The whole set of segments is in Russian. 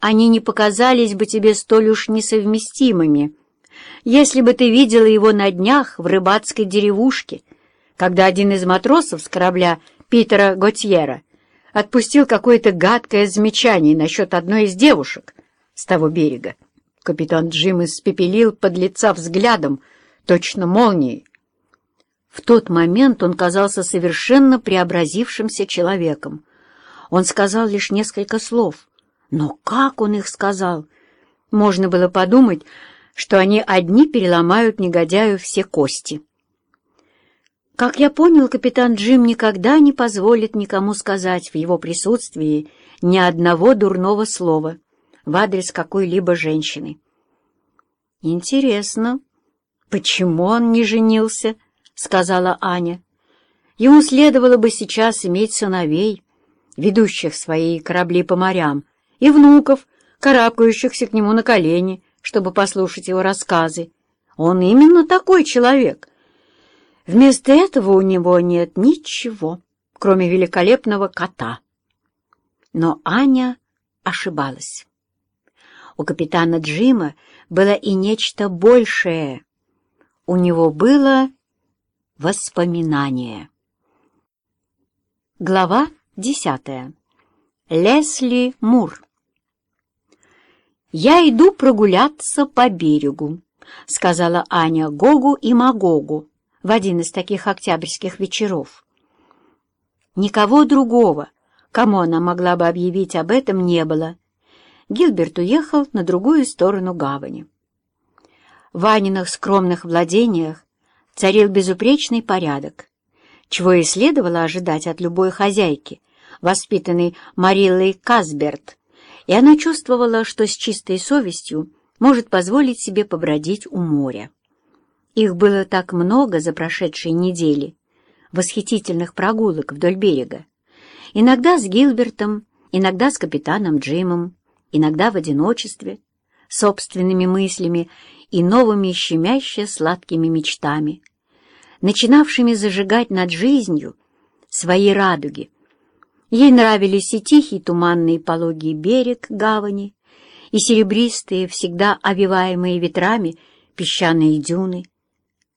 они не показались бы тебе столь уж несовместимыми, если бы ты видела его на днях в рыбацкой деревушке, когда один из матросов с корабля Питера Готьера отпустил какое-то гадкое замечание насчет одной из девушек с того берега. Капитан Джим испепелил под лица взглядом, точно молнией. В тот момент он казался совершенно преобразившимся человеком. Он сказал лишь несколько слов, но как он их сказал? Можно было подумать, что они одни переломают негодяю все кости. Как я понял, капитан Джим никогда не позволит никому сказать в его присутствии ни одного дурного слова в адрес какой-либо женщины. «Интересно, почему он не женился?» — сказала Аня. «Ему следовало бы сейчас иметь сыновей, ведущих свои корабли по морям, и внуков, карабкающихся к нему на колени, чтобы послушать его рассказы. Он именно такой человек» Вместо этого у него нет ничего, кроме великолепного кота. Но Аня ошибалась. У капитана Джима было и нечто большее. У него было воспоминание. Глава десятая. Лесли Мур. «Я иду прогуляться по берегу», — сказала Аня Гогу и Магогу, в один из таких октябрьских вечеров. Никого другого, кому она могла бы объявить об этом, не было. Гилберт уехал на другую сторону гавани. В Аниных скромных владениях царил безупречный порядок, чего и следовало ожидать от любой хозяйки, воспитанной Мариллой Казберт, и она чувствовала, что с чистой совестью может позволить себе побродить у моря. Их было так много за прошедшие недели, восхитительных прогулок вдоль берега. Иногда с Гилбертом, иногда с капитаном Джимом, иногда в одиночестве, собственными мыслями и новыми щемяще сладкими мечтами, начинавшими зажигать над жизнью свои радуги. Ей нравились и тихий туманный пологий берег гавани, и серебристые, всегда овиваемые ветрами, песчаные дюны,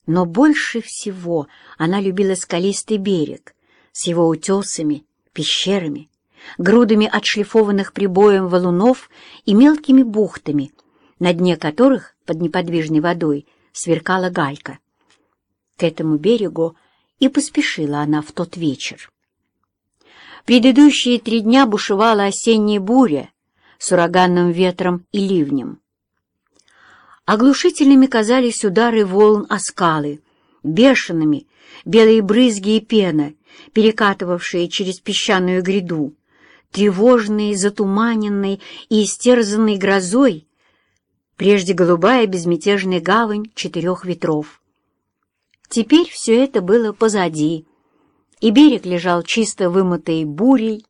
но больше всего она любила скалистый берег с его утесами, пещерами, грудами отшлифованных прибоем валунов и мелкими бухтами, на дне которых под неподвижной водой сверкала галька. К этому берегу и поспешила она в тот вечер. Предыдущие три дня бушевала осенняя буря с ураганным ветром и ливнем. Оглушительными казались удары волн о скалы, бешеными белые брызги и пена, перекатывавшие через песчаную гряду, тревожные, затуманенные и истерзанные грозой, прежде голубая безмятежная гавань четырех ветров. Теперь все это было позади, и берег лежал чисто вымытый бурей,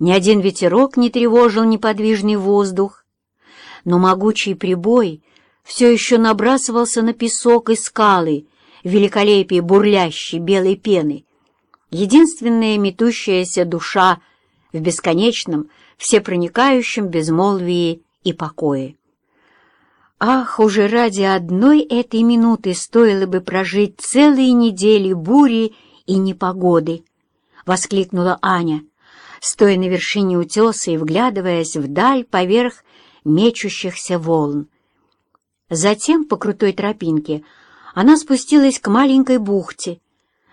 ни один ветерок не тревожил неподвижный воздух, но могучий прибой все еще набрасывался на песок и скалы, великолепие бурлящей белой пены. Единственная метущаяся душа в бесконечном, всепроникающем безмолвии и покое. Ах, уже ради одной этой минуты стоило бы прожить целые недели бури и непогоды! — воскликнула Аня, стоя на вершине утеса и вглядываясь вдаль поверх мечущихся волн. Затем по крутой тропинке она спустилась к маленькой бухте,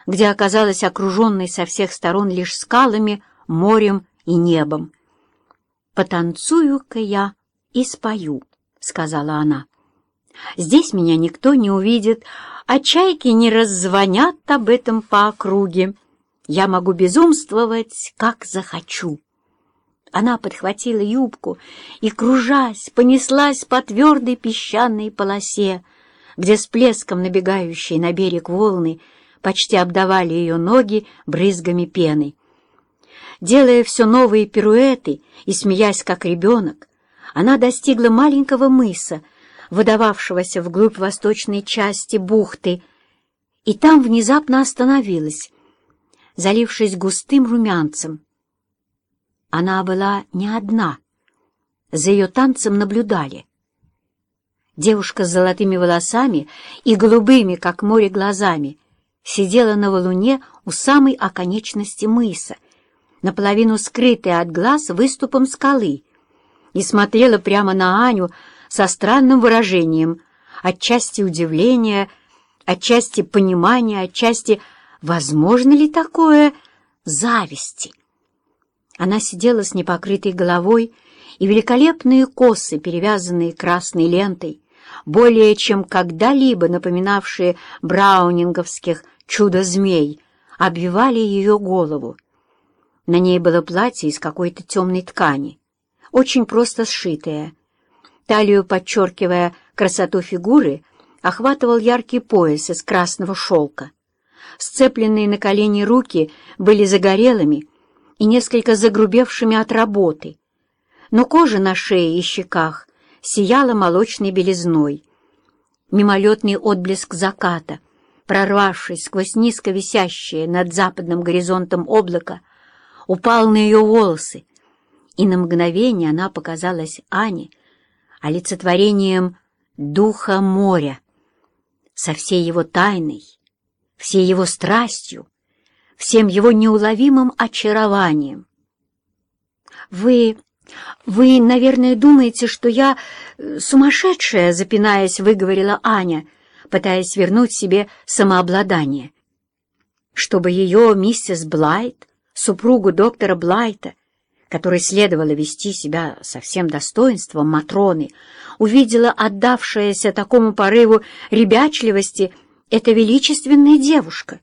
где оказалась окруженной со всех сторон лишь скалами, морем и небом. «Потанцую-ка я и спою», — сказала она. «Здесь меня никто не увидит, а чайки не раззвонят об этом по округе. Я могу безумствовать, как захочу». Она подхватила юбку и, кружась, понеслась по твердой песчаной полосе, где с плеском набегающие на берег волны почти обдавали ее ноги брызгами пены. Делая все новые пируэты и смеясь как ребенок, она достигла маленького мыса, выдававшегося вглубь восточной части бухты, и там внезапно остановилась, залившись густым румянцем. Она была не одна. за ее танцем наблюдали. Девушка с золотыми волосами и голубыми, как море, глазами сидела на валуне у самой оконечности мыса, наполовину скрытая от глаз выступом скалы, и смотрела прямо на Аню со странным выражением, отчасти удивления, отчасти понимания, отчасти возможно ли такое зависти. Она сидела с непокрытой головой, и великолепные косы, перевязанные красной лентой, более чем когда-либо напоминавшие браунинговских чудо-змей, обвивали ее голову. На ней было платье из какой-то темной ткани, очень просто сшитое. Талию подчеркивая красоту фигуры, охватывал яркий пояс из красного шелка. Сцепленные на колени руки были загорелыми и несколько загрубевшими от работы, но кожа на шее и щеках сияла молочной белизной. Мимолетный отблеск заката, прорвавшись сквозь низко висящее над западным горизонтом облако, упал на ее волосы, и на мгновение она показалась Ане олицетворением духа моря, со всей его тайной, всей его страстью, всем его неуловимым очарованием. «Вы... вы, наверное, думаете, что я э, сумасшедшая?» — запинаясь, выговорила Аня, пытаясь вернуть себе самообладание. Чтобы ее миссис Блайт, супругу доктора Блайта, которой следовало вести себя со всем достоинством Матроны, увидела отдавшаяся такому порыву ребячливости эта величественная девушка.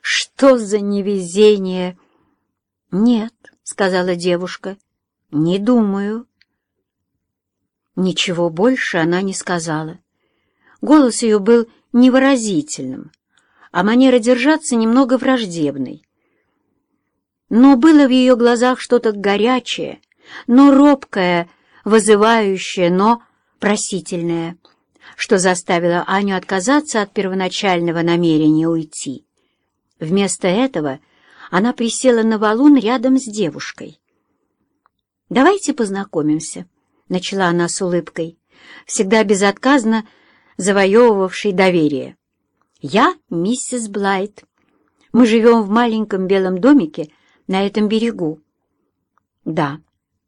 Что за невезение! Нет, — сказала девушка, — не думаю. Ничего больше она не сказала. Голос ее был невыразительным, а манера держаться немного враждебной но было в ее глазах что-то горячее, но робкое, вызывающее, но просительное, что заставило Аню отказаться от первоначального намерения уйти. Вместо этого она присела на валун рядом с девушкой. «Давайте познакомимся», — начала она с улыбкой, всегда безотказно завоевывавшей доверие. «Я миссис Блайт. Мы живем в маленьком белом домике на этом берегу?» «Да,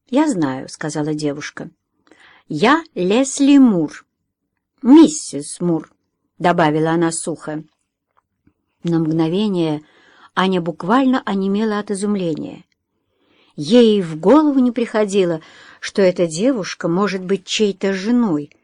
я знаю», — сказала девушка. «Я Лесли Мур». «Миссис Мур», — добавила она сухо. На мгновение Аня буквально онемела от изумления. Ей в голову не приходило, что эта девушка может быть чьей-то женой —